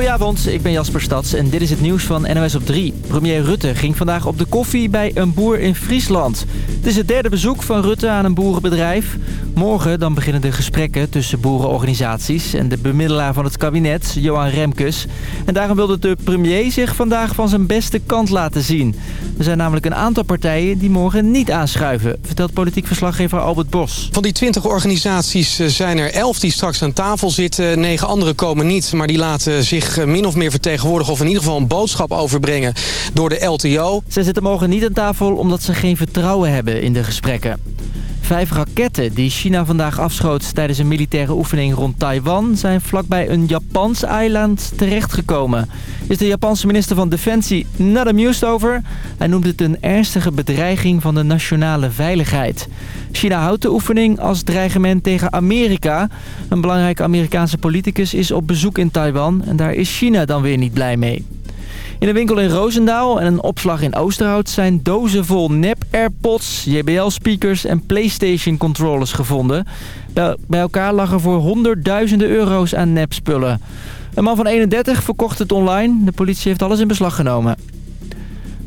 Goedenavond, ik ben Jasper Stads en dit is het nieuws van NOS op 3. Premier Rutte ging vandaag op de koffie bij een boer in Friesland. Het is het derde bezoek van Rutte aan een boerenbedrijf. Morgen dan beginnen de gesprekken tussen boerenorganisaties en de bemiddelaar van het kabinet, Johan Remkes. En daarom wilde de premier zich vandaag van zijn beste kant laten zien. Er zijn namelijk een aantal partijen die morgen niet aanschuiven, vertelt politiek verslaggever Albert Bos. Van die 20 organisaties eh, zijn er 11 die straks aan tafel zitten. Negen andere komen niet, maar die laten zich eh, min of meer vertegenwoordigen... of in ieder geval een boodschap overbrengen door de LTO. Ze zitten morgen niet aan tafel omdat ze geen vertrouwen hebben in de gesprekken. Vijf raketten die China vandaag afschoot tijdens een militaire oefening rond Taiwan... zijn vlakbij een Japans eiland terechtgekomen. Is de Japanse minister van Defensie not amused over? Hij noemt het een ernstige bedreiging van de nationale veiligheid. China houdt de oefening als dreigement tegen Amerika. Een belangrijke Amerikaanse politicus is op bezoek in Taiwan en daar is China dan weer niet blij mee. In een winkel in Roosendaal en een opslag in Oosterhout zijn dozen vol nep-airpods, JBL-speakers en Playstation-controllers gevonden. Bij elkaar lag er voor honderdduizenden euro's aan nepspullen. Een man van 31 verkocht het online. De politie heeft alles in beslag genomen.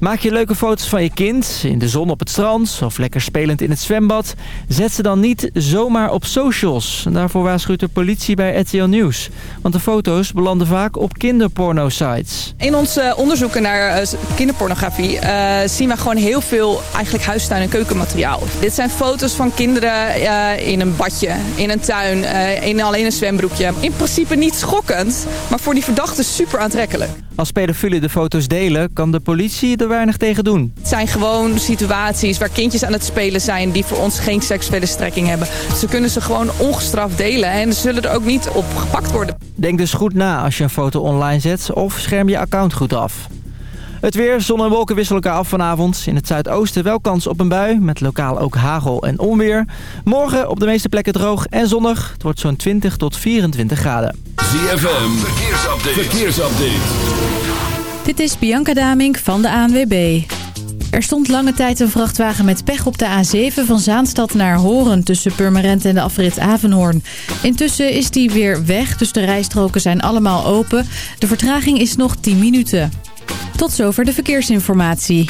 Maak je leuke foto's van je kind, in de zon op het strand of lekker spelend in het zwembad. Zet ze dan niet zomaar op socials. daarvoor waarschuwt de politie bij RTL Nieuws. Want de foto's belanden vaak op kinderporno-sites. In onze onderzoeken naar uh, kinderpornografie uh, zien we gewoon heel veel eigenlijk huistuin- en keukenmateriaal. Dit zijn foto's van kinderen uh, in een badje, in een tuin, in alleen een zwembroekje. In principe niet schokkend, maar voor die verdachte super aantrekkelijk. Als pedofielen de foto's delen, kan de politie er weinig tegen doen. Het zijn gewoon situaties waar kindjes aan het spelen zijn... die voor ons geen seksuele strekking hebben. Ze kunnen ze gewoon ongestraft delen en ze zullen er ook niet op gepakt worden. Denk dus goed na als je een foto online zet of scherm je account goed af. Het weer, zon en wolken wisselen elkaar af vanavond. In het zuidoosten wel kans op een bui, met lokaal ook hagel en onweer. Morgen op de meeste plekken droog en zonnig. Het wordt zo'n 20 tot 24 graden. ZFM, verkeersupdate. verkeersupdate. Dit is Bianca Damink van de ANWB. Er stond lange tijd een vrachtwagen met pech op de A7 van Zaanstad naar Horen... tussen Purmerend en de afrit Avenhoorn. Intussen is die weer weg, dus de rijstroken zijn allemaal open. De vertraging is nog 10 minuten. Tot zover de verkeersinformatie.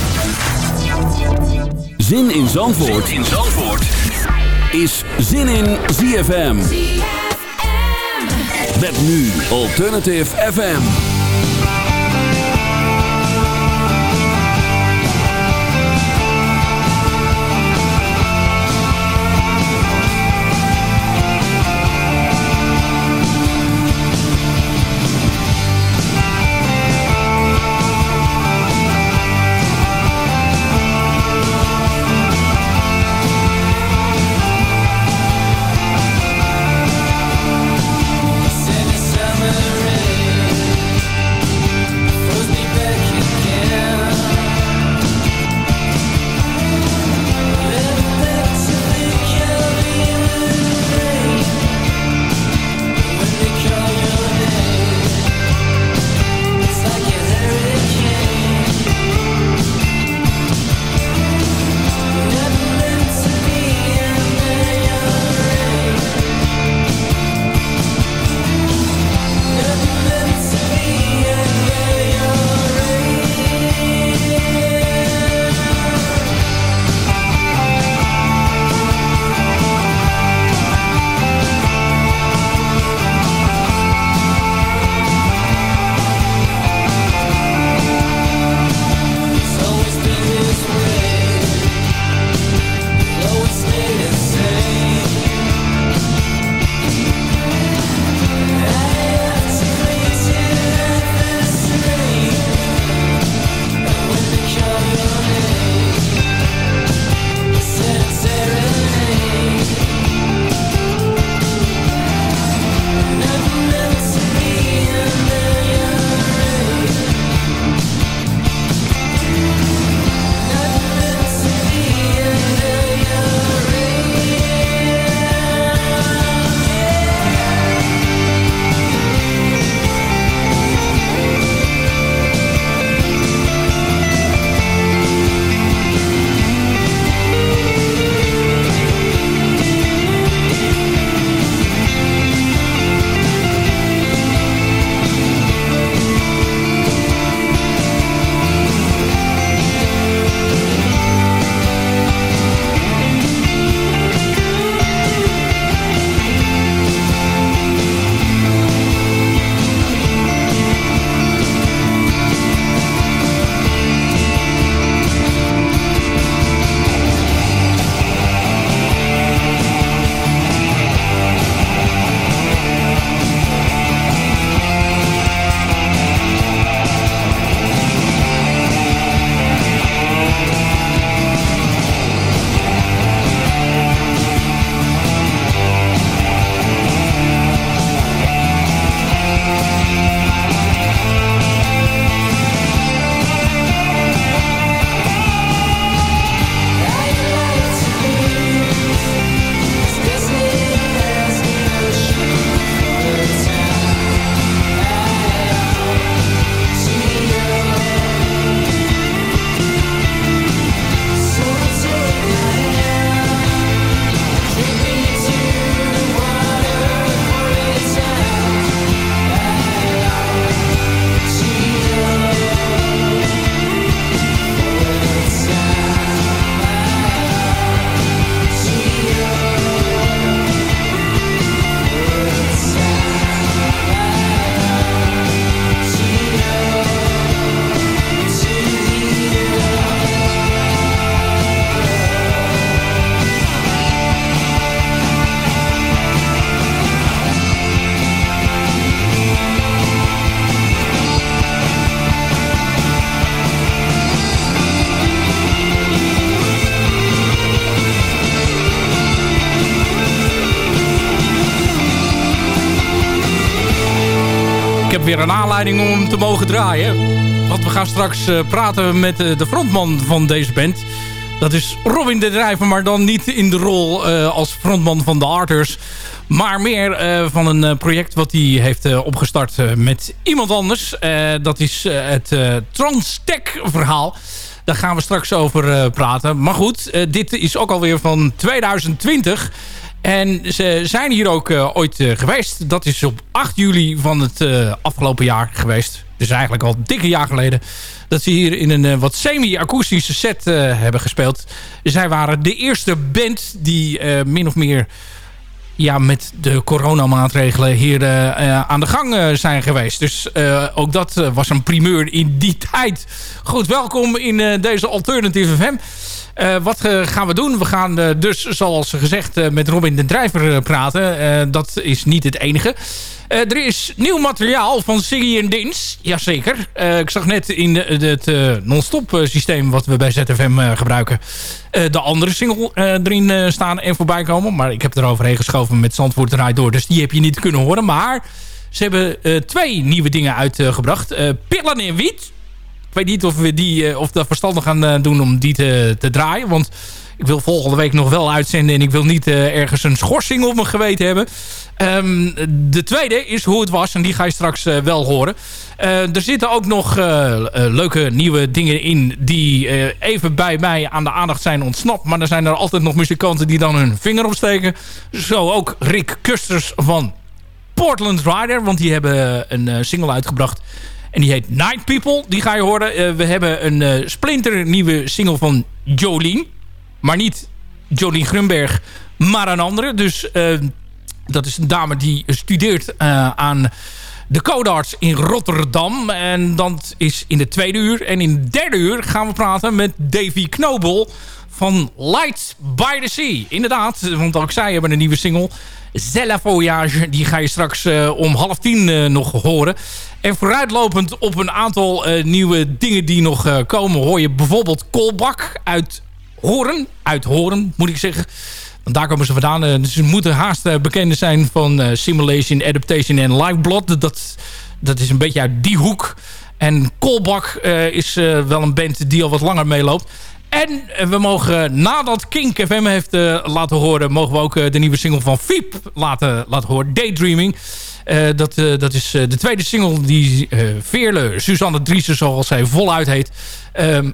Zin in Zandvoort, zin in Zandvoort. is Zin in ZFM. Met nu Alternative FM. Ik heb weer een aanleiding om hem te mogen draaien. Want we gaan straks praten met de frontman van deze band. Dat is Robin de Drijver, maar dan niet in de rol als frontman van de Arters. Maar meer van een project wat hij heeft opgestart met iemand anders. dat is het Transtech verhaal. Daar gaan we straks over praten. Maar goed, dit is ook alweer van 2020... En ze zijn hier ook uh, ooit uh, geweest. Dat is op 8 juli van het uh, afgelopen jaar geweest. Dus eigenlijk al dikke jaar geleden. Dat ze hier in een wat semi-akoestische set hebben gespeeld. Zij waren de eerste band die min of meer ja, met de coronamaatregelen hier aan de gang zijn geweest. Dus ook dat was een primeur in die tijd. Goed, welkom in deze Alternative FM. Wat gaan we doen? We gaan dus, zoals gezegd, met Robin de Drijver praten. dat is niet het enige. Er is nieuw materiaal van Siggy en Dins. Jazeker. ik zag net in het non-stop systeem wat we bij ZFM gebruiken... de andere single erin staan en voorbij komen. Maar ik heb er overheen geschoven met Zandvoort Draai Door. Dus die heb je niet kunnen horen. Maar ze hebben twee nieuwe dingen uitgebracht. Pillen in Wiet ik weet niet of we die, of dat verstandig gaan doen om die te, te draaien. Want ik wil volgende week nog wel uitzenden. En ik wil niet uh, ergens een schorsing op mijn geweten hebben. Um, de tweede is hoe het was. En die ga je straks wel horen. er zitten ook nog leuke nieuwe dingen in. Die even bij mij aan de aandacht zijn ontsnapt. Maar er zijn er altijd nog muzikanten die dan hun vinger opsteken. Zo ook Rick Kusters van Portland Rider. Want die hebben een single uitgebracht en die heet Night People. Die ga je horen. We hebben een splinter nieuwe single van Jolien. Maar niet Jolien Grunberg, maar een andere. Dus uh, dat is een dame die studeert aan de Codarts in Rotterdam. En dat is in de tweede uur. En in de derde uur gaan we praten met Davy Knobel van Lights by the Sea. Inderdaad, want ook zij hebben een nieuwe single. Zella Voyage, die ga je straks uh, om half tien nog horen. En vooruitlopend op een aantal nieuwe dingen die nog komen... hoor je bijvoorbeeld Kolbak uit Horen. Uit Horen, moet ik zeggen. Want daar komen ze vandaan. dus ze moeten haast bekend zijn van Simulation, Adaptation en Lifeblood. Dat, dat is een beetje uit die hoek. En Kolbak is wel een band die al wat langer meeloopt. En we mogen, nadat Kink FM heeft laten horen... mogen we ook de nieuwe single van Fiep laten, laten horen. Daydreaming. Dat, dat is de tweede single die Veerle, Suzanne Driessen... zoals zij voluit heet, ehm,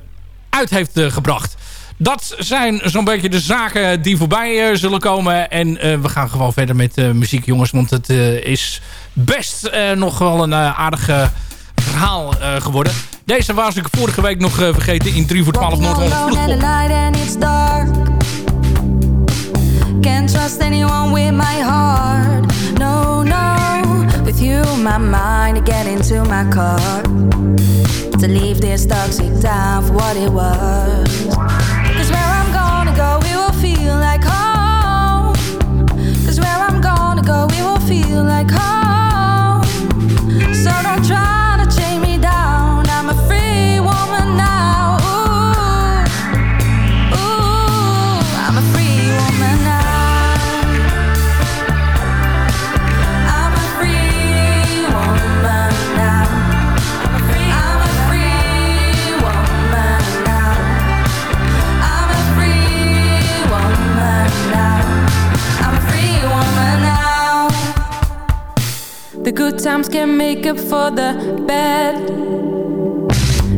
uit heeft gebracht. Dat zijn zo'n beetje de zaken die voorbij zullen komen. En we gaan gewoon verder met muziek, jongens. Want het is best nog wel een aardig verhaal geworden. Deze was ik vorige week nog uh, vergeten in 3 voor 12 Noord-Holland Can't trust anyone with my heart No, no With you my mind get into my car To leave this toxic town for what it was feel like home. So don't try times can make up for the bad.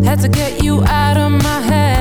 Had to get you out of my head.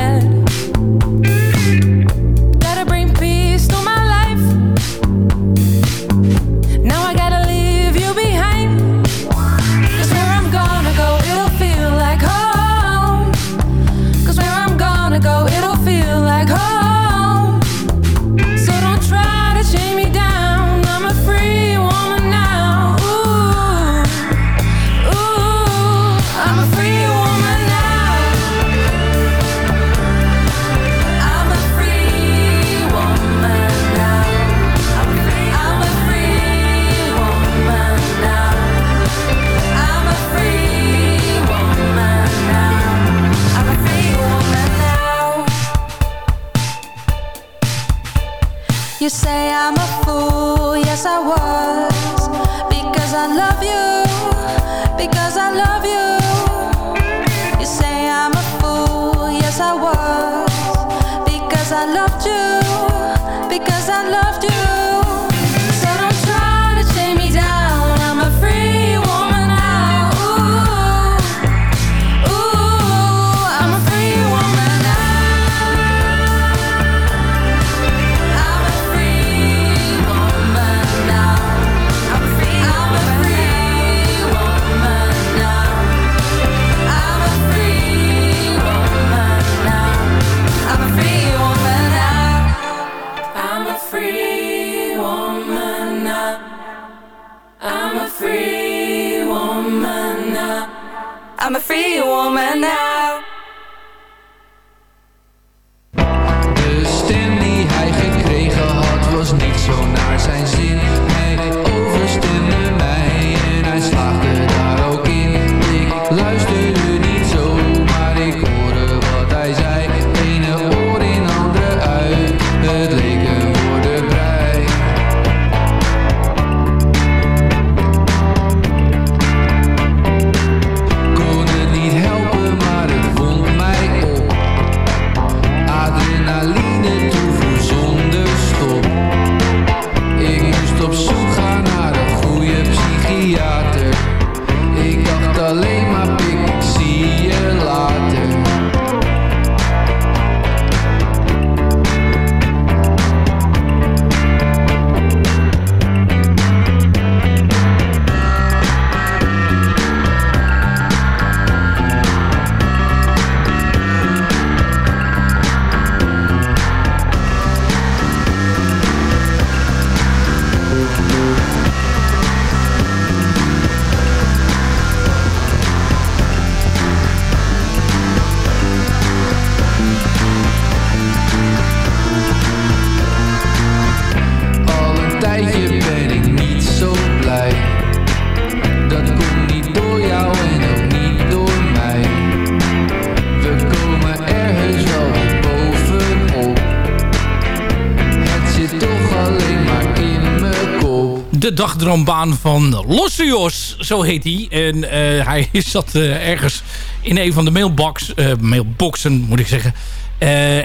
De dagdroombaan van Lossios, zo heet hij. En eh, hij zat eh, ergens in een van de mailbox, eh, mailboxen, moet ik zeggen.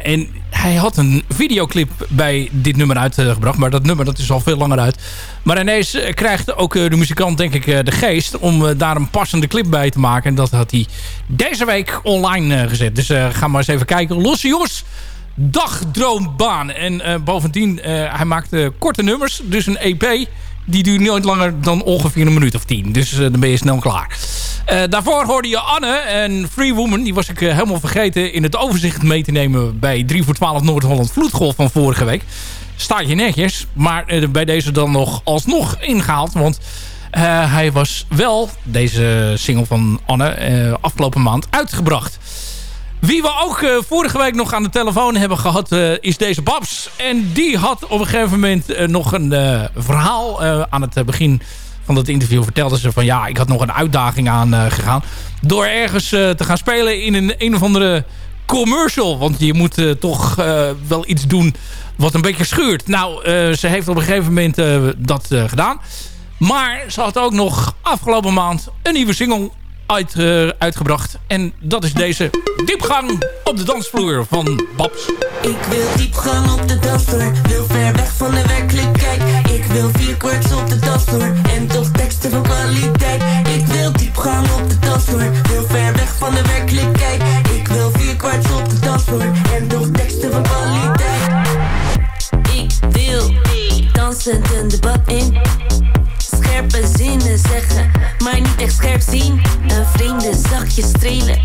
En hij had een videoclip bij dit nummer uitgebracht. Maar dat nummer dat is al veel langer uit. Maar ineens krijgt ook de muzikant denk ik de geest... om daar een passende clip bij te maken. En dat had hij deze week online gezet. Dus ga maar eens even kijken. Lossios dagdroombaan. En bovendien, hij maakt korte nummers. Dus een EP. Die duurt nooit langer dan ongeveer een minuut of tien. Dus eh, dan ben je snel klaar. Eh, daarvoor hoorde je Anne en Free Woman. Die was ik eh, helemaal vergeten in het overzicht mee te nemen... bij 3 voor 12 Noord-Holland Vloedgolf van vorige week. Staat je netjes. Maar bij deze dan nog alsnog ingehaald. Want hij was wel, deze single van Anne... afgelopen maand uitgebracht. Wie we ook eh, vorige week nog aan de telefoon hebben gehad, eh, is deze Babs. En die had op een gegeven moment eh, nog een verhaal aan het begin van dat interview. Vertelde ze van ja, ik had nog een uitdaging aan gegaan. Door ergens te gaan spelen in een, een of andere commercial. Want je moet toch wel iets doen wat een beetje schuurt. Nou, ze heeft op een gegeven moment dat gedaan. Maar ze had ook nog afgelopen maand een nieuwe single uit, eh, uitgebracht. En dat is deze diepgang op de dansvloer van Babs. Ik wil diepgang op de dansvloer, wil ver weg van de werkelijkheid. Ik wil vier kwarts op de dansvloer en toch teksten van kwaliteit. Ik wil diepgang op de dansvloer, wil ver weg van de werkelijkheid. Ik wil vier kwarts op de dansvloer en toch teksten van kwaliteit. Ik wil dansen een debat in. Scherpe zinnen zeggen, maar niet echt scherp zien. Een vreemde zachtjes strelen.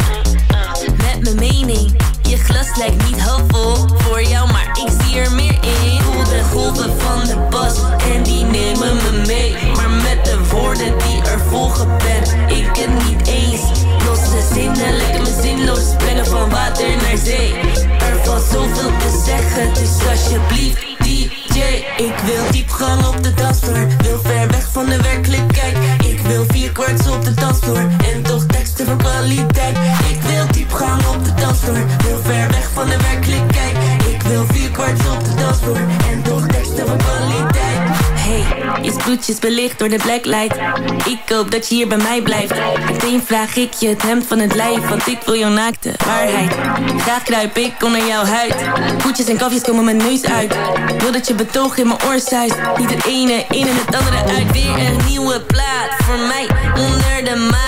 Met mijn mening, je glas lijkt niet half Belicht door de blacklight. Ik hoop dat je hier bij mij blijft. Meteen vraag ik je het hemd van het lijf Want ik wil jouw naakte waarheid. Graag kruip ik onder jouw huid. Koetjes en kafjes komen mijn neus uit. Wil dat je betoog in mijn oor zuist. Niet het ene in en het andere uit. Weer een nieuwe plaat voor mij onder de maat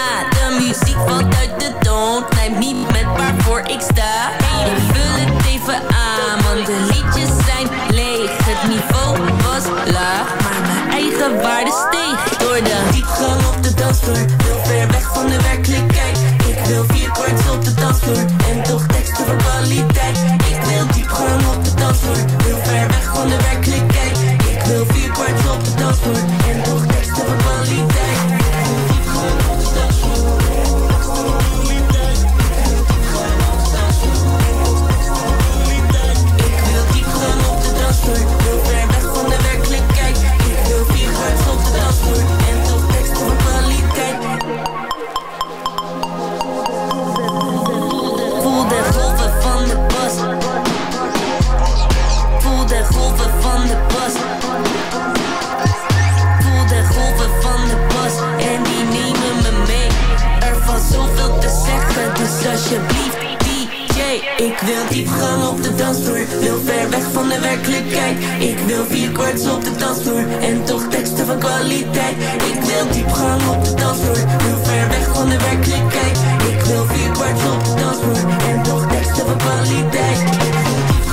alsjeblieft DJ Ik wil diepgang op de dansvloer Wil ver weg van de werkelijkheid Ik wil vier kwarts op de dansvloer En toch teksten van kwaliteit Ik wil diepgang op de dansvloer Wil ver weg van de werkelijkheid Ik wil vier kwarts op de dansvloer En toch teksten van kwaliteit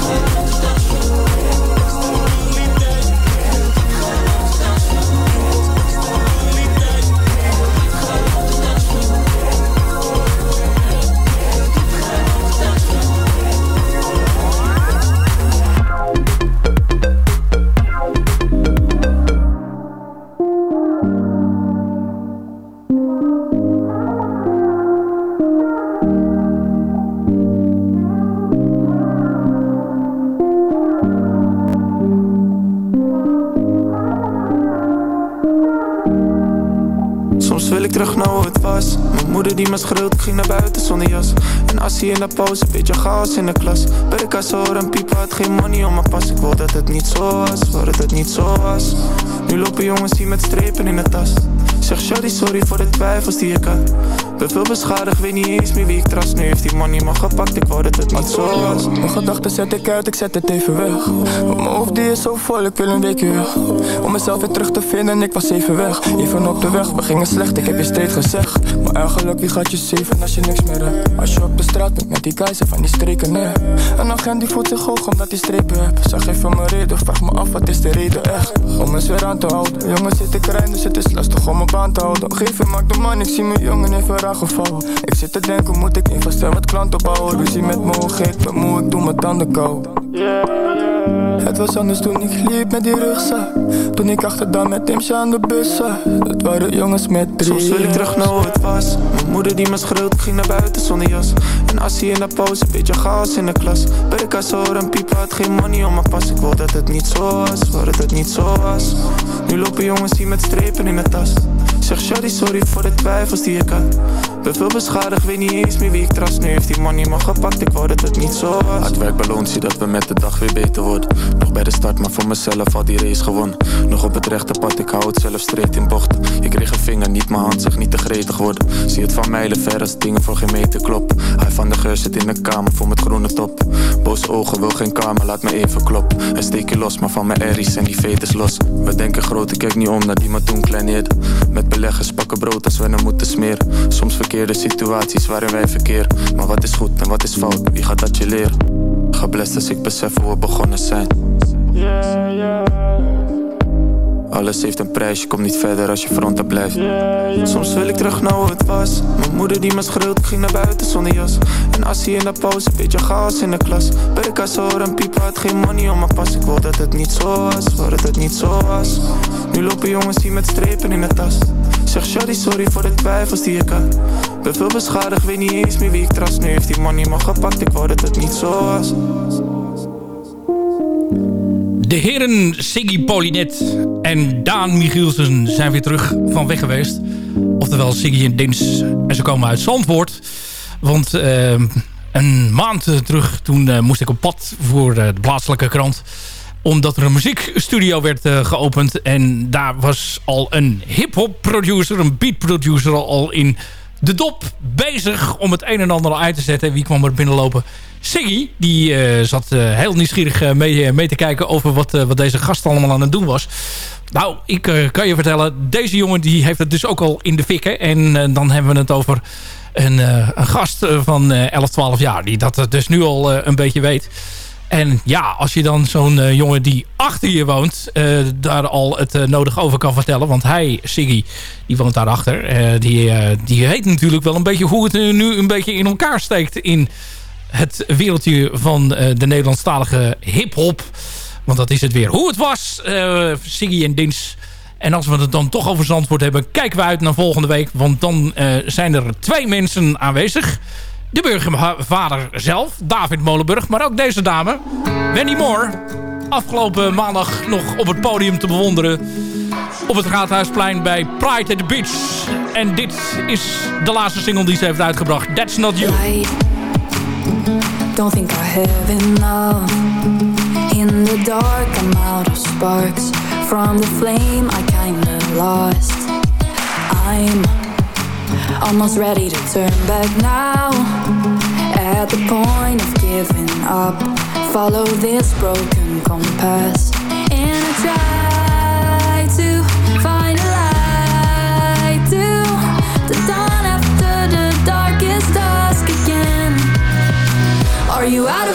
Soms Mijn schreeuwt, ik ging naar buiten zonder jas. En Assie in de pauze, beetje chaos in de klas. Kassa hoor een piepen, had geen money om mijn pas. Ik wou dat het niet zo was, dat het niet zo was. Nu lopen jongens hier met strepen in de tas Zeg shawty sorry voor de twijfels die ik had. Ben veel beschadigd, weet niet eens meer wie ik trust. Nu heeft die money me gepakt, ik wou dat het niet zo was. Mijn gedachten zet ik uit, ik zet het even weg. Want Mijn hoofd die is zo vol, ik wil een weekje weg. Om mezelf weer terug te vinden, ik was even weg. Even op de weg, we gingen slecht, ik heb je steeds gezegd. Maar eigenlijk, wie gaat je zeven als je niks meer hebt? Als je op de straat bent met die keizer van die streken, nee Een agent die voelt zich hoog omdat hij strepen hebt. Zeg even mijn reden, vraag me af, wat is de reden echt? Om eens weer aan te houden. Jongens zit ik dus het is lastig om op aan te houden Geef maak de man, ik zie mijn jongen even raar gevallen. Ik zit te denken, moet ik investeren wat klant opbouwen Ruzie met mijn ogen, ik ben moe, ik doe mijn tanden kou het was anders toen ik liep met die rugzak. Toen ik achterdaan met Timsje aan de bus zat. Dat waren jongens met drie. Soms wil ik terug naar hoe het was. Mijn moeder die me schreeuwt, ging naar buiten zonder jas. En Assie in de pauze, beetje chaos in de klas. Bij de kassa hoor een piepen, had geen money om mijn pas. Ik wou dat het niet zo was, wou dat het niet zo was. Nu lopen jongens hier met strepen in de tas Zeg shawty sorry voor de twijfels die ik had. Ben veel beschadigd, weet niet eens meer wie ik trust. Nu heeft die money me gepakt, ik wou dat het niet zo was. Hard werk beloont, zie dat we met de dag weer beter worden. Nog bij de start, maar voor mezelf al die race gewonnen. Nog op het rechte pad, ik hou het zelf streed in bocht. Ik kreeg een vinger, niet mijn hand, zeg niet te gretig worden. Zie het van mijlen ver als dingen voor geen meter klop Hij van de geur zit in de kamer, voor met groene top. Boze ogen, wil geen kamer, laat me even klop En steek je los, maar van mijn erries en die veters los. We denken groot, ik kijk niet om naar die maar toen kleineerde. Met beleggers pakken brood als we hem moeten smeren. Soms verkeerde situaties waarin wij verkeer. Maar wat is goed en wat is fout, wie gaat dat je leren? Geblest als ik besef hoe we begonnen zijn alles heeft een prijs, je komt niet verder als je fronten blijft. Soms wil ik terug naar hoe het was. Mijn moeder die me schreeuwt, ging naar buiten zonder jas. En Assie in de pauze, beetje chaos in de klas. Kassa hoor een piepen, had geen money om mijn pas. Ik wou dat het niet zo was, wou dat het niet zo was. Nu lopen jongens hier met strepen in de tas. Zeg shawty sorry voor de twijfels die ik had. Ben veel beschadigd, weet niet eens meer wie ik trust. Nu heeft die money me gepakt, ik wou dat het niet zo was De heren Siggy Polinet en Daan Michielsen zijn weer terug van weg geweest. Oftewel Siggy en Dins. En ze komen uit Zandvoort. Want eh, een maand terug toen eh, moest ik op pad voor eh, de plaatselijke krant. Omdat er een muziekstudio werd geopend. En daar was al een hip-hop producer, een beat producer al in de dop bezig om het een en ander uit te zetten. Wie kwam er binnenlopen? Siggy, die eh, zat eh, heel nieuwsgierig eh, mee, mee te kijken over wat, wat deze gast allemaal aan het doen was. Nou, ik kan je vertellen, deze jongen die heeft het dus ook al in de fikken. En dan hebben we het over een, een gast van eh, 11, 12 jaar. Die dat dus nu al een beetje weet. En ja, als je dan zo'n eh, jongen die achter je woont... eh, daar al het uh, nodig over kan vertellen. Want hij, Siggy, die woont daarachter. Die, die weet natuurlijk wel een beetje hoe het nu een beetje in elkaar steekt... in het wereldje van de Nederlandstalige hip-hop. Want dat is het weer. Hoe het was, Siggy en Dins... En als we het dan toch over Zandvoort hebben... kijken we uit naar volgende week. Want dan zijn er twee mensen aanwezig. De burgervader zelf, David Molenburg. Maar ook deze dame, Wendy Moore. Afgelopen maandag nog op het podium te bewonderen. Op het Raadhuisplein bij Pride at the Beach. En dit is de laatste single die ze heeft uitgebracht. That's Not You. Don't think I have enough In the dark I'm out of sparks From the flame I kinda lost I'm almost ready to turn back now. At the point of giving up Follow this broken compass. And I try to find a light To the dawn after the darkest dusk again. Are you out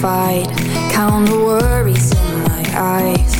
fight count the worries in my eyes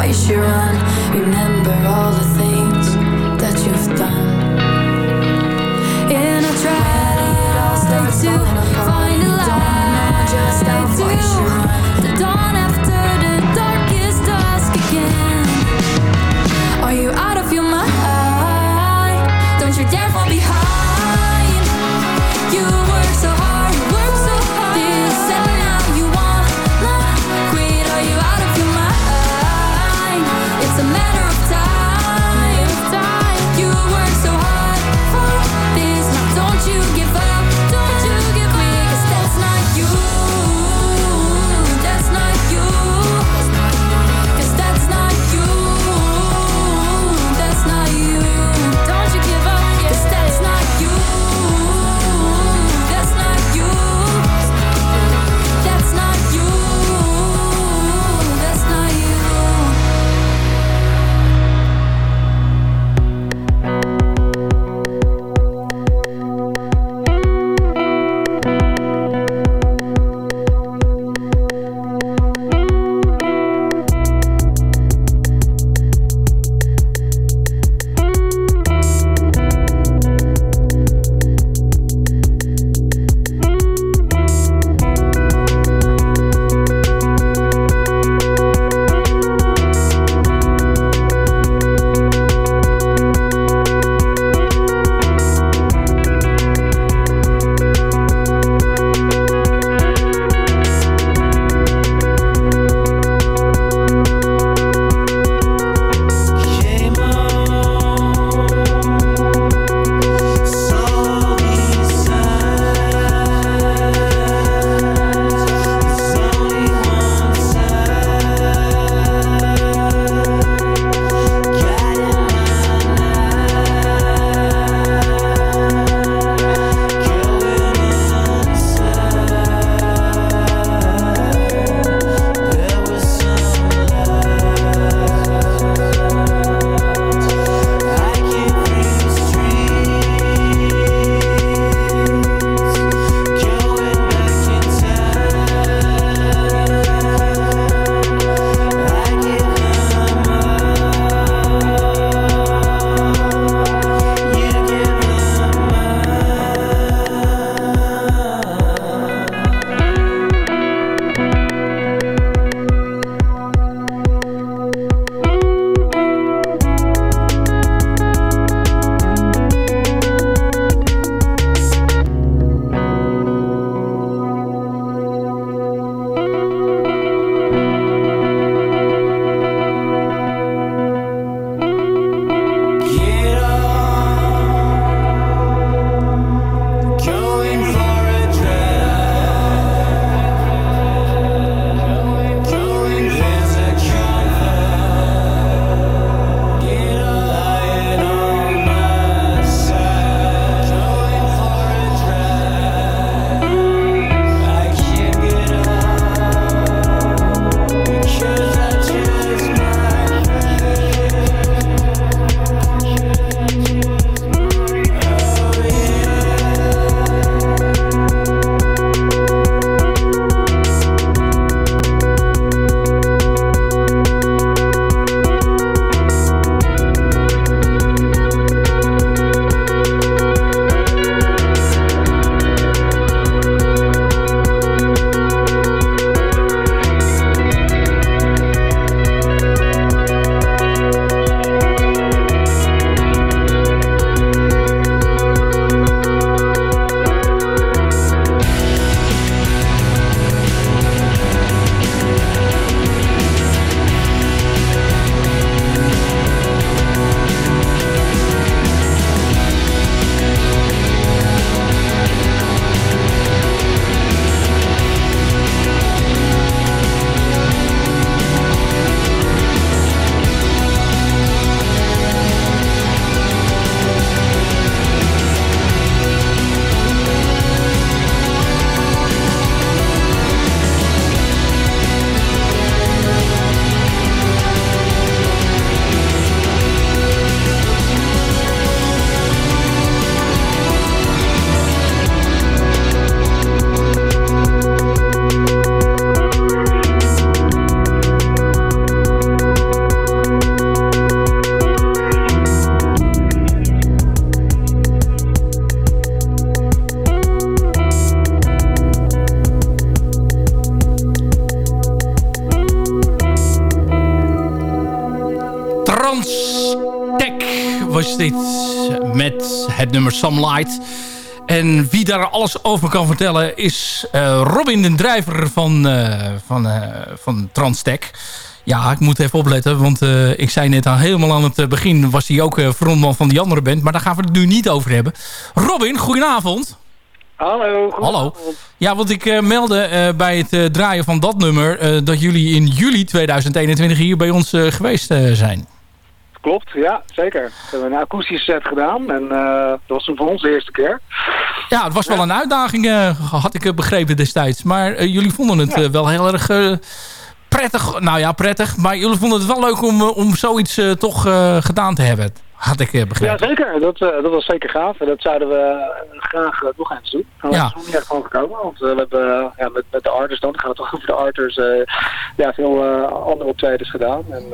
always you run. Remember all Some Light. En wie daar alles over kan vertellen is eh, Robin de Drijver van, eh van, eh van Transtech. Ja, ik moet even opletten, want ik zei net al helemaal aan het begin... was hij ook frontman van die andere band, maar daar gaan we het nu niet over hebben. Robin, goedenavond. Hallo. Hallo. Ja, want ik eh, meldde bij het draaien van dat nummer... dat jullie in juli 2021 hier bij ons geweest zijn. Klopt, ja, zeker. We hebben een akoestische set gedaan en eh, dat was toen voor ons de eerste keer. Ja, het was wel een uitdaging, eh, had ik eh, begrepen destijds. Maar jullie vonden het wel heel erg prettig. Nou ja, prettig. Maar jullie vonden het wel leuk om, om zoiets toch gedaan te hebben. Had ik eh, Ja, begrepen. zeker. Dat, dat was zeker gaaf en dat zouden we graag nog eens doen. Maar Ja. dat is nog niet echt van gekomen, want we hebben ja, met, met de arters dan, gaat het toch over de arters, ja, veel andere optredens gedaan. En,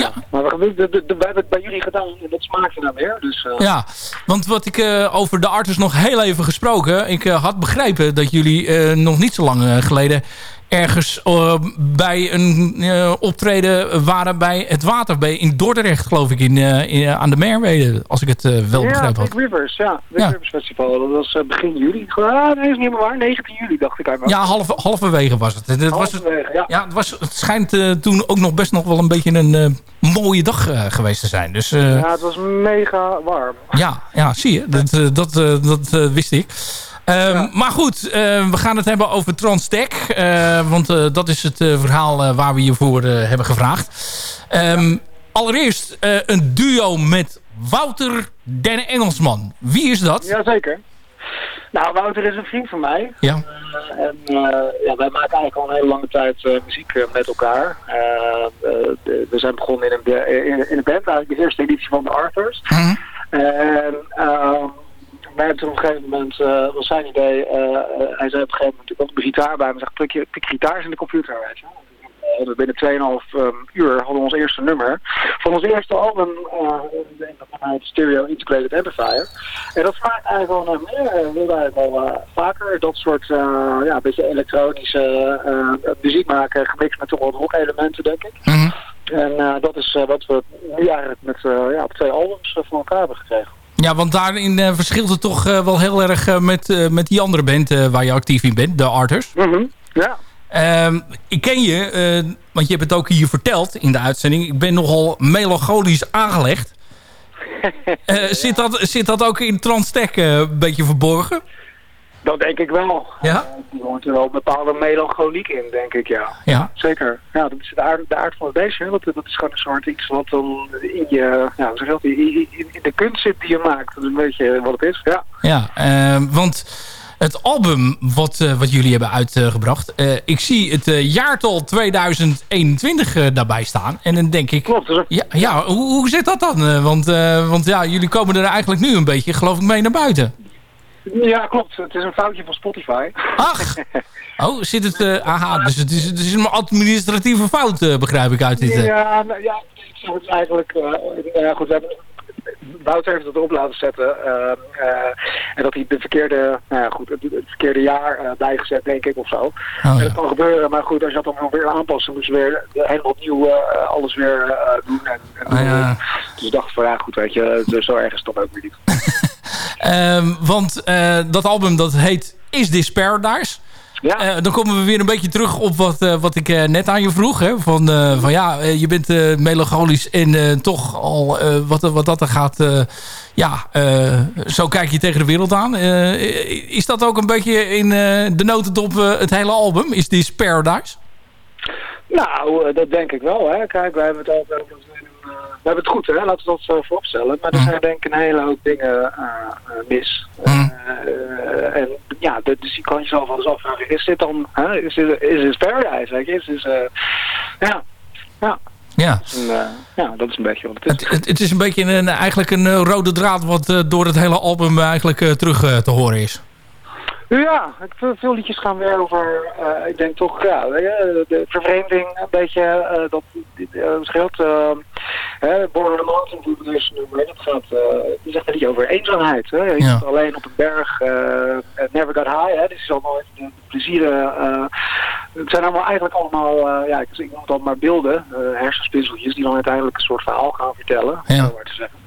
ja. Maar we, we, we, we hebben het bij jullie gedaan en dat smaakte naar meer. Dus, eh, Ja, want wat ik eh, over de arters nog heel even gesproken. Ik eh, had begrepen dat jullie nog niet zo lang geleden ergens eh, bij een eh, optreden waren bij het Waterbee in Dordrecht, geloof ik, in, eh, in, aan de Merwede. Als ik het wel ja, begrepen had. Big Rivers, ja. Big Ja. Rivers Festival. Dat was begin juli. Ah, nee, is niet helemaal waar. 19 juli dacht ik mijn Ja, half, halverwege was het. Het, was, ja. ja, het, was, het schijnt toen ook nog best nog wel een beetje een mooie dag geweest te zijn. Dus Ja, het was mega warm. Ja, ja zie je. Dat, dat, dat wist ik. Ehm, Maar goed, eh, we gaan het hebben over Transtech. eh, want eh, dat is het eh, verhaal eh, waar we je voor eh, hebben gevraagd. Ehm, Allereerst eh, een duo met Wouter den Engelsman. Wie is dat? Jazeker. Nou, Wouter is een vriend van mij. Ja. En eh, ja, wij maken eigenlijk al een hele lange tijd eh, muziek met elkaar. De- we zijn begonnen in een, in, in een band, eigenlijk de eerste editie van de Arthurs. En ehm, wij hebben toen op een gegeven moment, eh, was zijn idee, eh, eh, hij zei op een gegeven moment, ik had een gitaar bij me, zegt, pik, je, pik gitaar eens in de computer, weet je. Dus binnen 2,5 um, uur hadden we ons eerste nummer. Van ons eerste album, uh, de Stereo Integrated Amplifier. En dat vraagt eigenlijk wel naar meer. We wilden eigenlijk wel vaker dat soort, ja, beetje elektronische muziek maken, gemixt met toch wat rock elementen, denk ik. En eh, dat is wat we nu eigenlijk met ja, op twee albums voor elkaar hebben gekregen. Ja, want daarin eh, verschilt het toch eh, wel heel erg eh, met, met die andere band waar je actief in bent, de Arters. Ja. Ehm, ik ken je, want je hebt het ook hier verteld in de uitzending. Ik ben nogal melancholisch aangelegd. Zit, dat, zit dat ook in Transtech een beetje verborgen? Dat denk ik wel. Ja? Er hoort er wel een bepaalde melancholiek in, denk ik, ja. Ja. Zeker. Ja, dat is de aard, de aard van het beestje. hè. Dat, dat is gewoon een soort iets wat dan in je, ja, zeg dat, in, in, de kunst zit die je maakt. Dat is een beetje wat het is, ja. Ja, ehm, want het album wat, eh, wat jullie hebben uitgebracht... eh, ik zie het eh, jaartal 2021 eh, daarbij staan. En dan denk ik... Klopt. Ja, ja hoe, hoe zit dat dan? Eh, want eh, want ja, jullie komen er eigenlijk nu een beetje, geloof ik, mee naar buiten. Ja, klopt. Het is een foutje van Spotify. Ach! Oh, zit het... eh, aha, dus het is, het is een administratieve fout, eh, begrijp ik uit dit. eh. Ja, nou, ja, ik zou het eigenlijk... ja, goed, we hebben... Wouter heeft het erop laten zetten. en dat hij de verkeerde, nou ja, goed, het, het verkeerde jaar bijgezet, denk ik, of zo. en dat kan gebeuren, maar goed, als je dat dan weer aanpast, dan moet je weer helemaal opnieuw alles weer doen. En, en, Ah, ja. Dus ik dacht van, ja, goed, weet je, dus zo erg is het dan ook weer niet. Ehm, want eh, dat album dat heet Is This Paradise? Ja. dan komen we weer een beetje terug op wat, eh, wat ik eh, net aan je vroeg. Hè? Van, eh, van ja, eh, je bent eh, melancholisch en eh, toch al eh, wat, wat dat er gaat... eh, ja, eh, zo kijk je tegen de wereld aan. Eh, is dat ook een beetje in eh, de notendop eh, het hele album? Is This Paradise? Nou, eh, dat denk ik wel. Hè. Kijk, wij hebben het altijd over... we eh, hebben het goed, hè? laten we dat zo vooropstellen. Maar er zijn denk ik een hele hoop dingen eh, eh, mis. Eh, en ja, de- dus je kan jezelf wel eens afvragen, is dit dan... Is dit, is dit paradise? Is dit, eh, ja, ja. Ja. En, eh, ja, dat is een beetje wat het is. Het, het, het is een beetje een, eigenlijk een eh, rode draad wat eh, door het hele album eigenlijk eh, terug eh, te horen is. Ja, het, veel- veel liedjes gaan weer over, eh, ik denk toch, ja, je, de vervreemding een beetje, eh, dat scheelt. Hè, the Mountain bijvoorbeeld is nummer, dat gaat, eh die zegt liedje over eenzaamheid. Hè? Je Ja. zit alleen op een berg, eh, never got high, hè? dus je zal nooit de, plezieren, eh, het zijn allemaal eigenlijk allemaal, ja, ik, noem het dan maar beelden, hersenspinseltjes, die dan uiteindelijk een soort verhaal gaan vertellen, Ja. het zo maar te zeggen.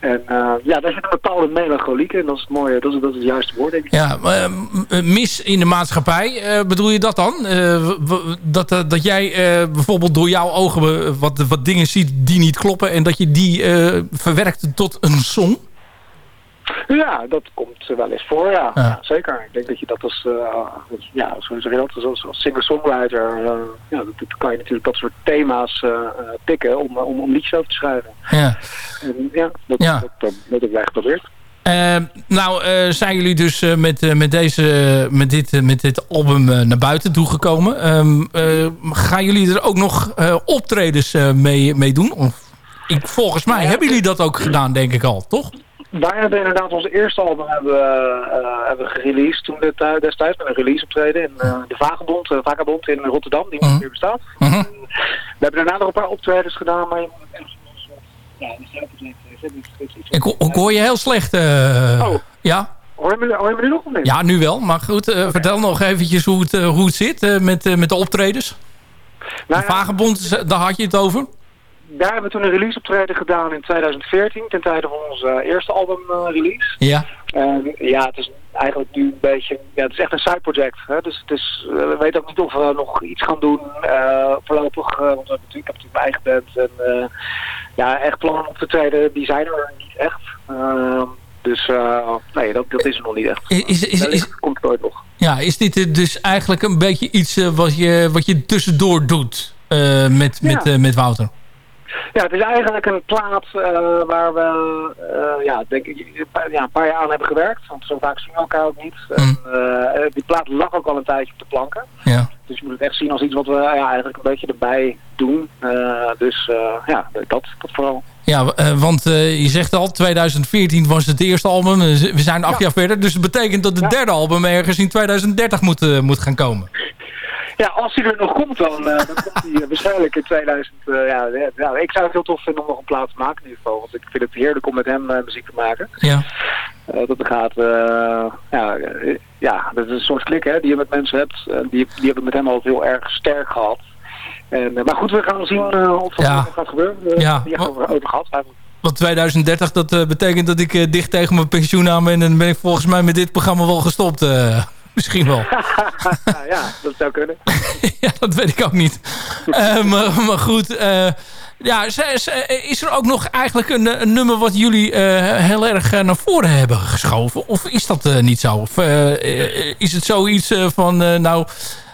En eh, ja, daar zit een bepaalde melancholiek in. Dat is het mooie, dat is, dat is het juiste woord, denk ik. Ja, eh, mis in de maatschappij, eh, bedoel je dat dan? Dat, dat jij bijvoorbeeld door jouw ogen wat, wat dingen ziet die niet kloppen... en dat je die verwerkt tot een song? Ja, dat komt wel eens voor, ja. Ja. Ja, zeker. Ik denk dat je dat als, eh, ja, zo zeg je dat, als, als singer-songwriter, eh, ja, dat, dat kan je natuurlijk dat soort thema's eh, eh, pikken om, om, om liedjes over te schrijven. Ja. En ja, dat, Ja. dat, dat, dat heb ik geprobeerd. Eh, nou, eh, zijn jullie dus eh, met, eh, met, deze, met, dit, eh, met dit album eh, naar buiten toegekomen? Ehm, eh, gaan jullie er ook nog eh, optredens eh, mee, mee doen? Of, ik, volgens mij hebben jullie dat ook gedaan, denk ik al, toch? Wij hebben inderdaad ons eerste album hebben, we, eh, hebben gereleased toen dit, eh, destijds met een release optreden in eh, de Vagebond, Vagabond in Rotterdam, die niet meer bestaat. Mhm. We hebben daarna nog een paar optredens gedaan, maar ja, Ik, ik hoor je heel slecht. Oh. Ja? Hoor je, me, hoor je me nu nog niet? ja, nu wel. Maar goed, vertel nog eventjes hoe het, hoe het zit met, met de optredens. Nou de Vagebond, daar had je het over. Daar hebben we toen een release optreden gedaan in 2014, ten tijde van onze eh, eerste album eh, release. Ja. En ja, het is eigenlijk nu een beetje, ja, het is echt een side project. Hè? Dus het is, eh, we weten ook niet of we nog iets gaan doen voorlopig. want we hebben natuurlijk, ik heb natuurlijk mijn eigen band. En ja, echt plannen op te treden, die zijn er niet echt. Ehm, dus nee, dat, dat is er nog niet echt. Is, is, is, komt het ooit nog. Ja, is dit dus eigenlijk een beetje iets wat, je, wat je tussendoor doet met, Ja. met, met Wouter? Ja, het is eigenlijk een plaat eh, waar we eh, ja, denk ik, een paar- ja, een paar jaar aan hebben gewerkt. Want zo vaak zien we elkaar ook niet. En, eh, die plaat lag ook al een tijdje op de planken. Ja. Dus je moet het echt zien als iets wat we ja, eigenlijk een beetje erbij doen. Dus ja, dat, dat vooral. Ja, want je zegt al, 2014 was het eerste album. We zijn acht jaar verder. Dus dat betekent dat het derde album ergens in 2030 moet, moet gaan komen. Ja, als hij er nog komt, dan, eh, dan komt hij eh, waarschijnlijk in 2000. eh, ja, ja, ik zou het heel tof vinden om nog een plaat te maken in ieder geval. Want ik vind het heerlijk om met hem muziek te maken. Ja. Dat gaat, ja, ja, dat is een soort klik hè, die je met mensen hebt. Die, die hebben met hem altijd heel erg sterk gehad. En, maar goed, we gaan zien of dat Ja. nog gaat gebeuren. We Ja. hebben het niet over, gehad. eigenlijk. Want 2030, dat betekent dat ik dicht tegen mijn pensioen aan ben. En ben ik volgens mij met dit programma wel gestopt. Misschien wel. ja, dat zou kunnen. ja, dat weet ik ook niet. Eh, maar, maar goed, eh, ja, is er ook nog eigenlijk een, een nummer wat jullie eh, heel erg naar voren hebben geschoven? Of is dat niet zo? Of is het zoiets van, nou,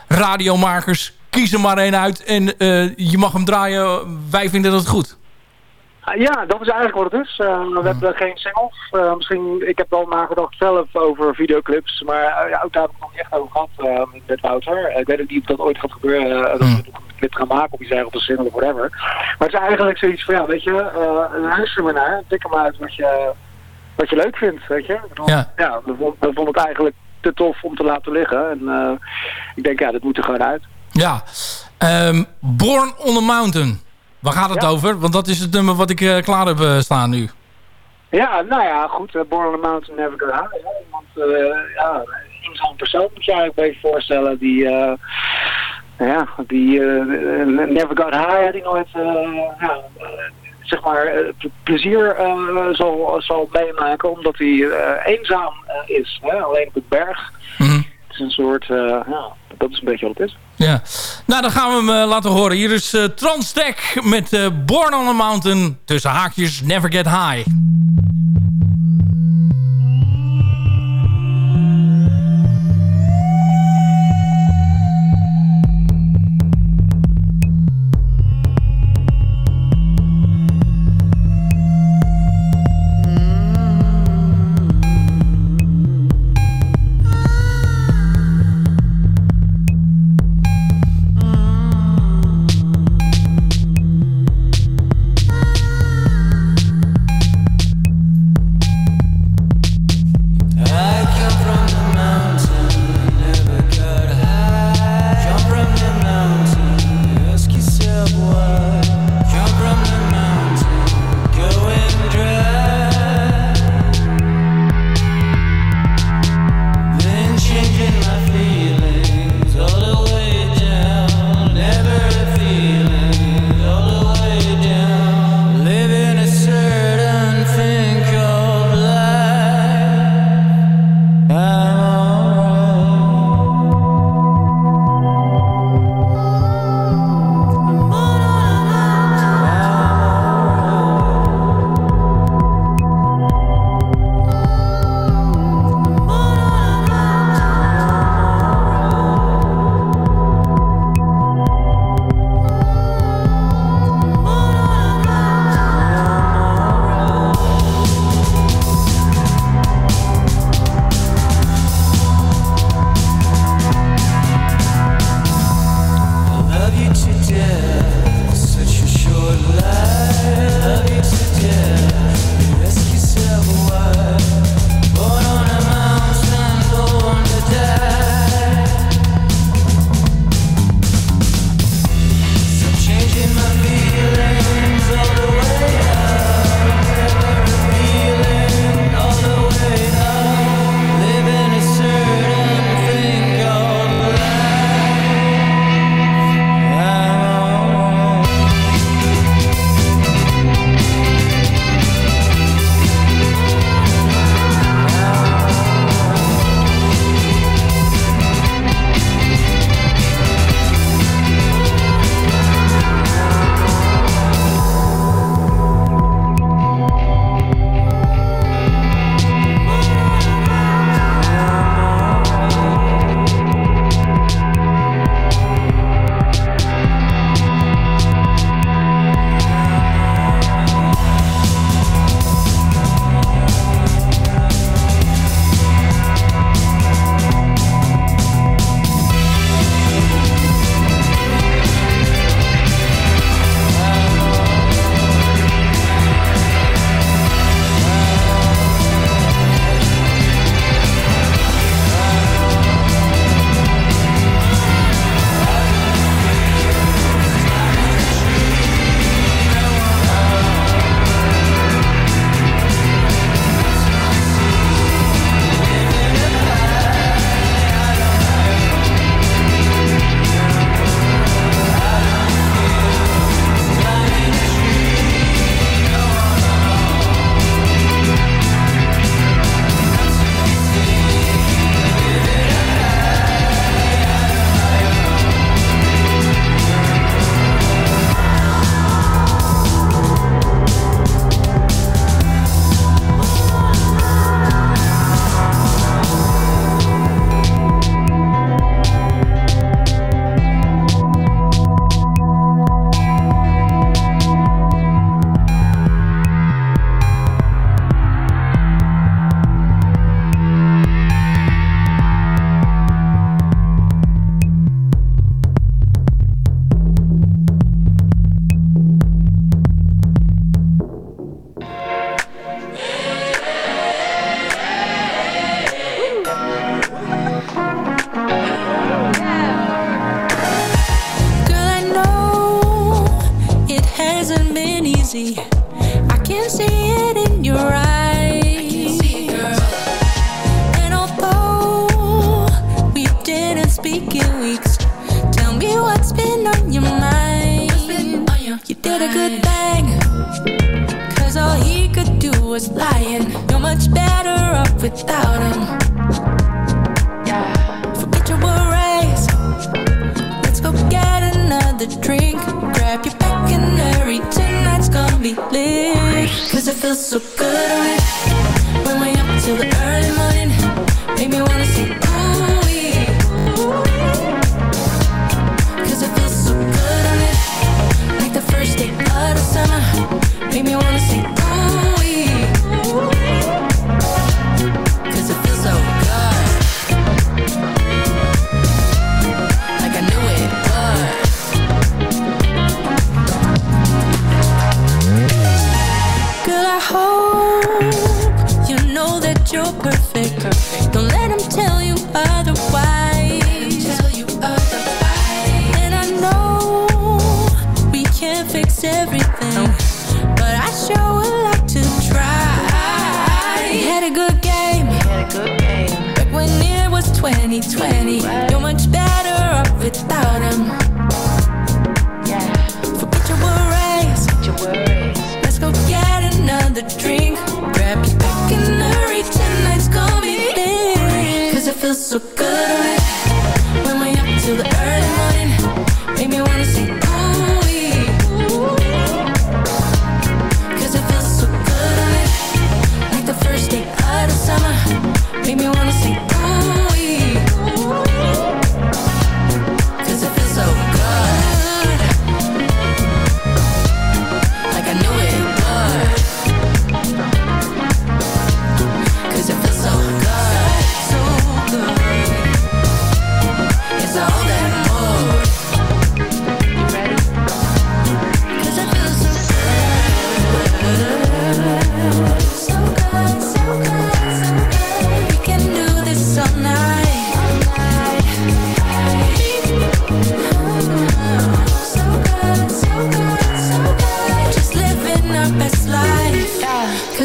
radiomakers, kies er maar één uit en je mag hem draaien, wij vinden dat goed. Ah, Ja, dat is eigenlijk wat het is. Eh, we hebben geen singles. Eh, misschien, ik heb wel nagedacht zelf over videoclips. Maar eh, ja, ook daar heb ik nog niet echt over gehad eh, met Wouter. Ik weet ook niet of dat ooit gaat gebeuren. dat we nog een clip gaan maken of iets zeggen op een single of whatever. Maar het is eigenlijk zoiets van, ja, weet je, luister maar naar. Tik maar uit wat je, wat je leuk vindt, weet je. Ja. ja we, vond- we vonden het eigenlijk te tof om te laten liggen. En ik denk, ja, dit moet er gewoon uit. Ja, Ehm, Born on a Mountain. Waar gaat het Ja. over? Want dat is het nummer wat ik eh, klaar heb eh, staan nu. Ja, nou ja, goed. uh, Born on the Mountain Never Go High. Ja, iemand, eh, ja, zo'n persoon moet je eigenlijk een beetje voorstellen die, eh, ja, die eh, Never Got High, die nooit, eh, ja, eh, zeg maar, eh, ple- plezier eh, zal, zal meemaken omdat hij eh, eenzaam eh, is. Hè? Alleen op het berg. Het is een soort, eh, ja, dat is een beetje wat het is. Ja. Nou, dan gaan we hem eh, laten horen. Hier is eh Transtech met eh, Born on a Mountain. Tussen haakjes Never Get High.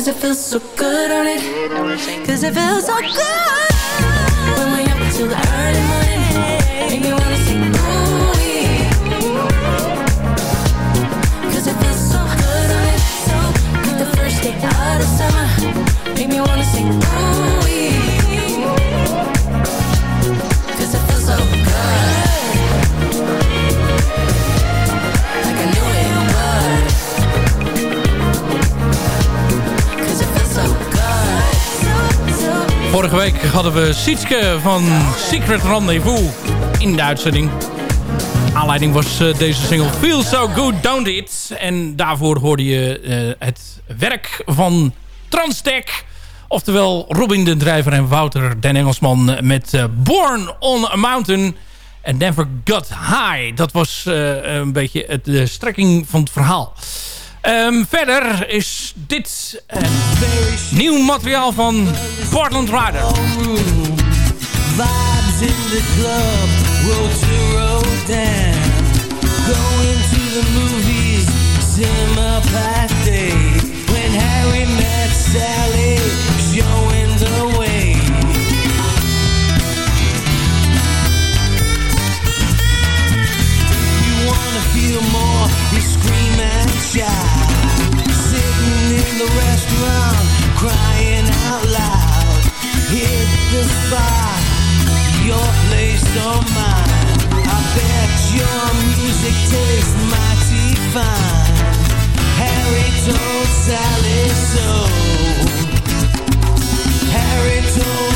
Cause it feels so good on it. Cause it feels so good. When we up until the early morning Make me wanna sing the movie Cause it feels so good on it. So, the first day out of summer Make me wanna sing ooh wee. vorige week hadden we Sietske van Secret Rendezvous in de uitzending. Aanleiding was eh, deze single Feel So Good Don't It. En daarvoor hoorde je eh, het werk van Transtech. Oftewel Robin de Drijver en Wouter den Engelsman met eh, Born on a Mountain. En Never Got High. Dat was een beetje het, de strekking van het verhaal. Um, verder is dit een nieuw materiaal van Portland Rider. Vibes in the club, road to road down. Going to the movies, cinema day When Harry met Sally, showing the way. You wanna feel more, you scream and shout. told Sally so. Harry told.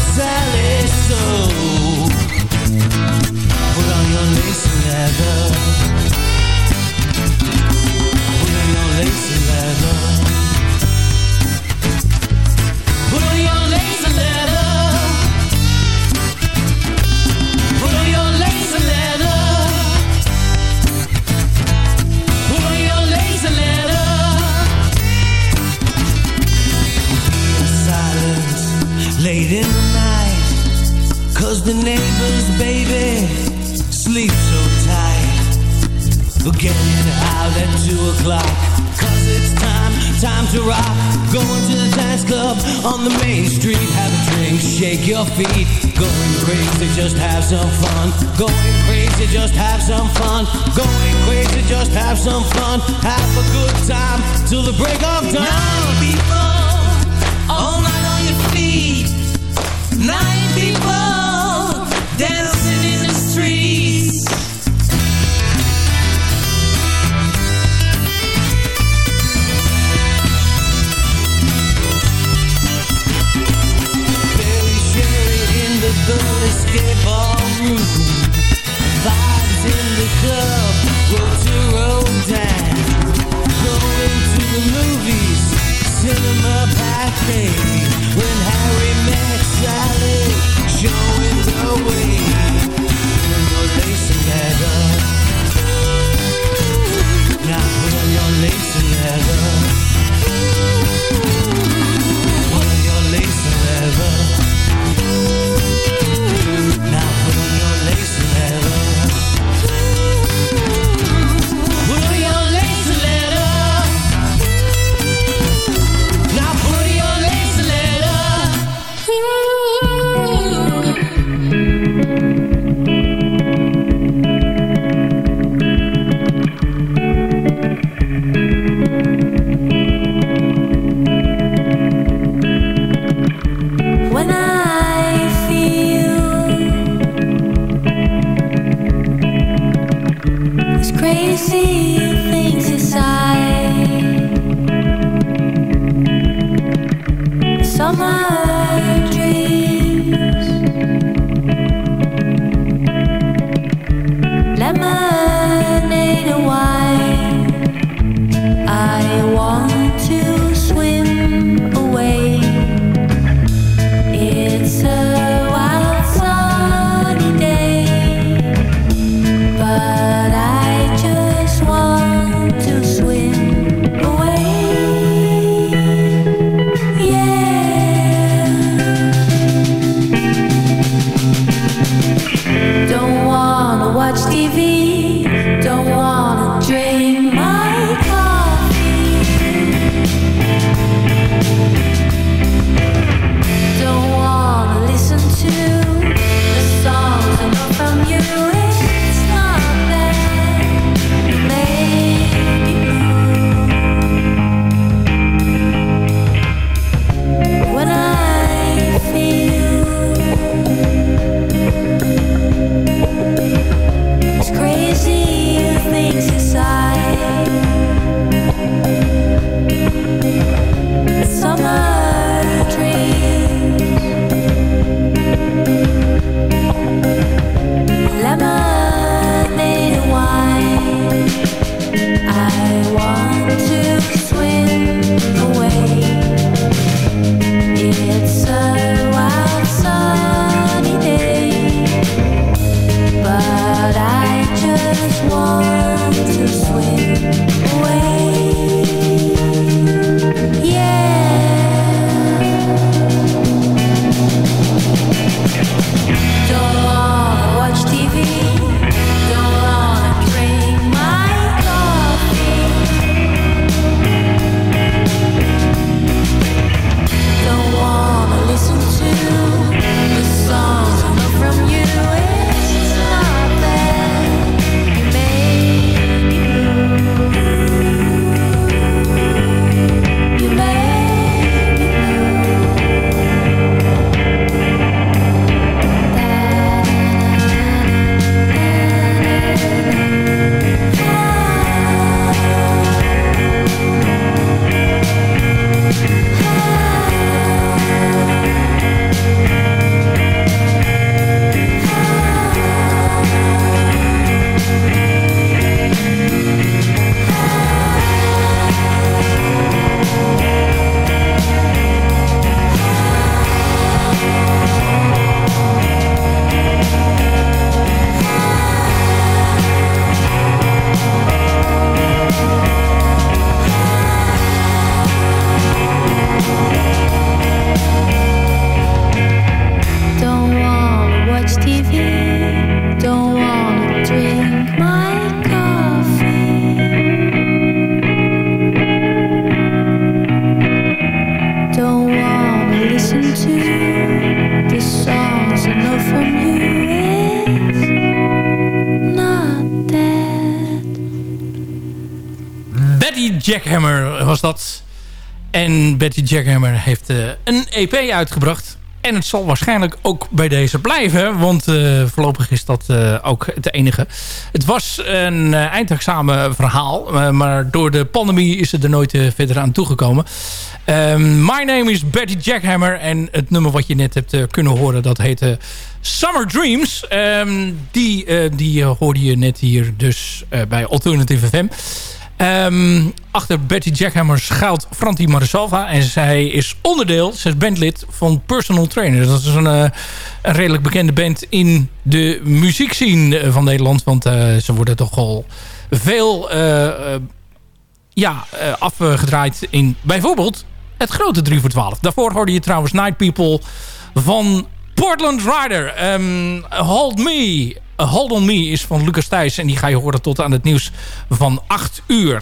Jackhammer was dat. En Betty Jackhammer heeft eh, een EP uitgebracht. En het zal waarschijnlijk ook bij deze blijven. Want eh, voorlopig is dat eh, ook het enige. Het was een eindexamen verhaal. Maar door de pandemie is het er nooit verder aan toegekomen. Um, my name is Betty Jackhammer. En het nummer wat je net hebt kunnen horen, dat heette Summer Dreams. Um, die die hoorde je net hier dus bij Alternative FM. Um, achter Betty Jackhammer schuilt Franti Marisalva. En zij is onderdeel, ze is bandlid van Personal Trainer. Dat is een, uh, een redelijk bekende band in de muziekscene van Nederland. Want uh, ze worden toch al veel ja, afgedraaid in bijvoorbeeld het grote 3 voor 12. Daarvoor hoorde je trouwens Night People van Portland Rider. Um, Hold Me... Hold On Me is van Lucas Thijs. En die ga je horen tot aan het nieuws van 8 uur.